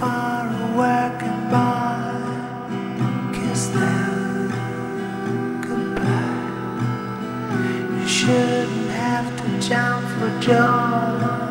far away goodbye, kiss them goodbye. You shouldn't have to jump for joy.